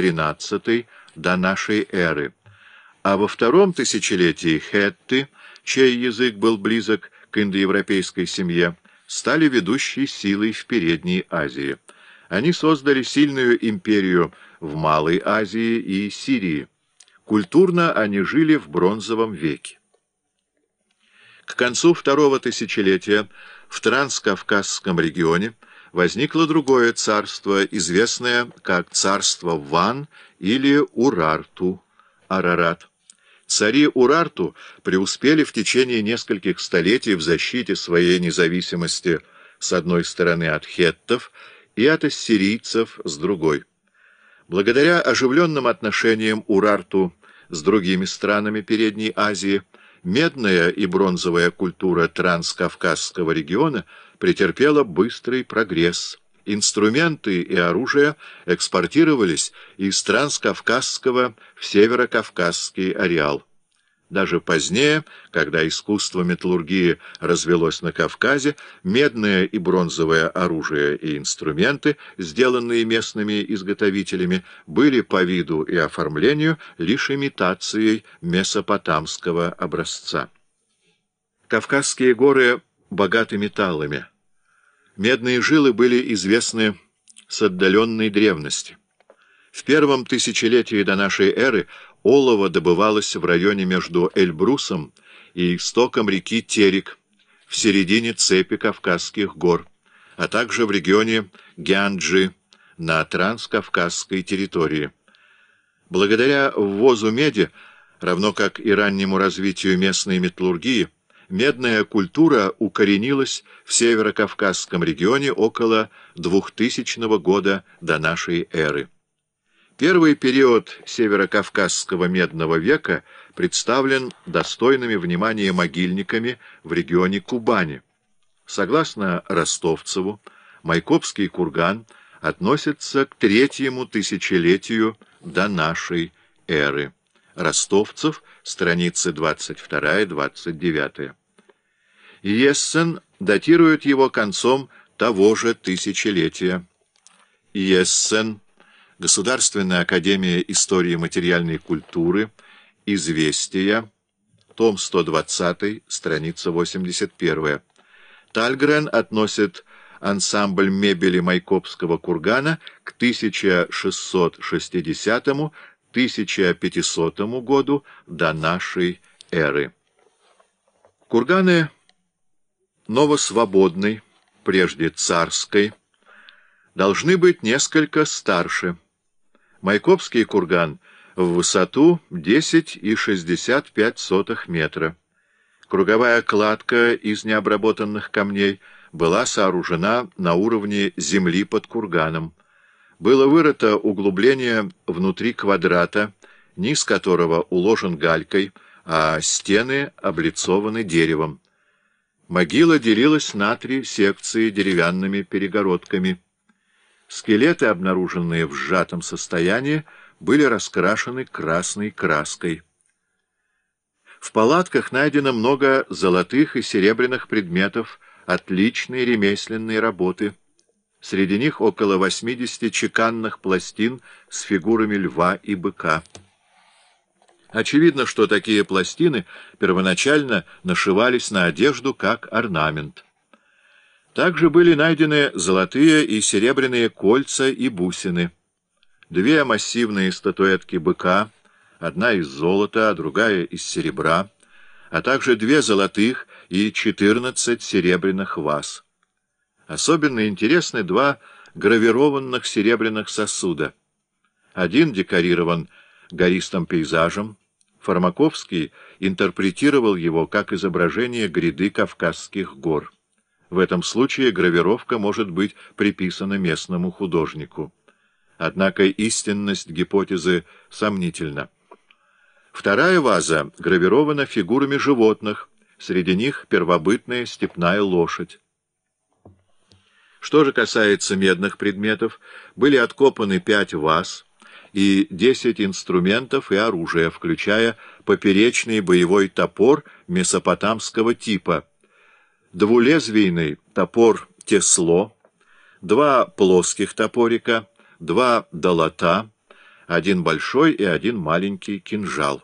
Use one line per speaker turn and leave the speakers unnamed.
13 до нашей эры, а во втором тысячелетии хетты, чей язык был близок к индоевропейской семье, стали ведущей силой в Передней Азии. Они создали сильную империю в Малой Азии и Сирии. Культурно они жили в бронзовом веке. К концу второго тысячелетия в Транскавказском регионе возникло другое царство, известное как царство Ван или Урарту, Арарат. Цари Урарту преуспели в течение нескольких столетий в защите своей независимости с одной стороны от хеттов и от ассирийцев с другой. Благодаря оживленным отношениям Урарту с другими странами Передней Азии, медная и бронзовая культура Транскавказского региона претерпела быстрый прогресс. Инструменты и оружие экспортировались из Транскавказского в Северокавказский ареал. Даже позднее, когда искусство металлургии развелось на Кавказе, медное и бронзовое оружие и инструменты, сделанные местными изготовителями, были по виду и оформлению лишь имитацией месопотамского образца. Кавказские горы богаты металлами. Медные жилы были известны с отдаленной древности. В первом тысячелетии до нашей эры олово добывалось в районе между Эльбрусом и истоком реки Терек, в середине цепи Кавказских гор, а также в регионе Гянджи на транскавказской территории. Благодаря ввозу меди, равно как и раннему развитию местной металлургии, медная культура укоренилась в северокавказском регионе около 2000 года до нашей эры. Первый период северокавказского медного века представлен достойными внимания могильниками в регионе Кубани. Согласно Ростовцеву, Майкопский курган относится к третьему тысячелетию до нашей эры. Ростовцев, страницы 22-29. Ессен датирует его концом того же тысячелетия. Ессен Государственная академия истории материальной культуры, Известия, том 120, страница 81. Тальгрен относит ансамбль мебели Майкопского кургана к 1660-1500 году до нашей эры. Курганы новосвободной, прежде царской, должны быть несколько старше – Майкопский курган в высоту 10,65 метра. Круговая кладка из необработанных камней была сооружена на уровне земли под курганом. Было вырыто углубление внутри квадрата, низ которого уложен галькой, а стены облицованы деревом. Могила делилась на три секции деревянными перегородками. Скелеты, обнаруженные в сжатом состоянии, были раскрашены красной краской. В палатках найдено много золотых и серебряных предметов отличной ремесленной работы. Среди них около 80 чеканных пластин с фигурами льва и быка. Очевидно, что такие пластины первоначально нашивались на одежду как орнамент. Также были найдены золотые и серебряные кольца и бусины. Две массивные статуэтки быка, одна из золота, а другая из серебра, а также две золотых и четырнадцать серебряных ваз. Особенно интересны два гравированных серебряных сосуда. Один декорирован гористым пейзажем, Фармаковский интерпретировал его как изображение гряды Кавказских гор. В этом случае гравировка может быть приписана местному художнику. Однако истинность гипотезы сомнительна. Вторая ваза гравирована фигурами животных, среди них первобытная степная лошадь. Что же касается медных предметов, были откопаны пять ваз и десять инструментов и оружия, включая поперечный боевой топор месопотамского типа – двулезвийный топор тесло, два плоских топорика, два долота, один большой и один маленький кинжал.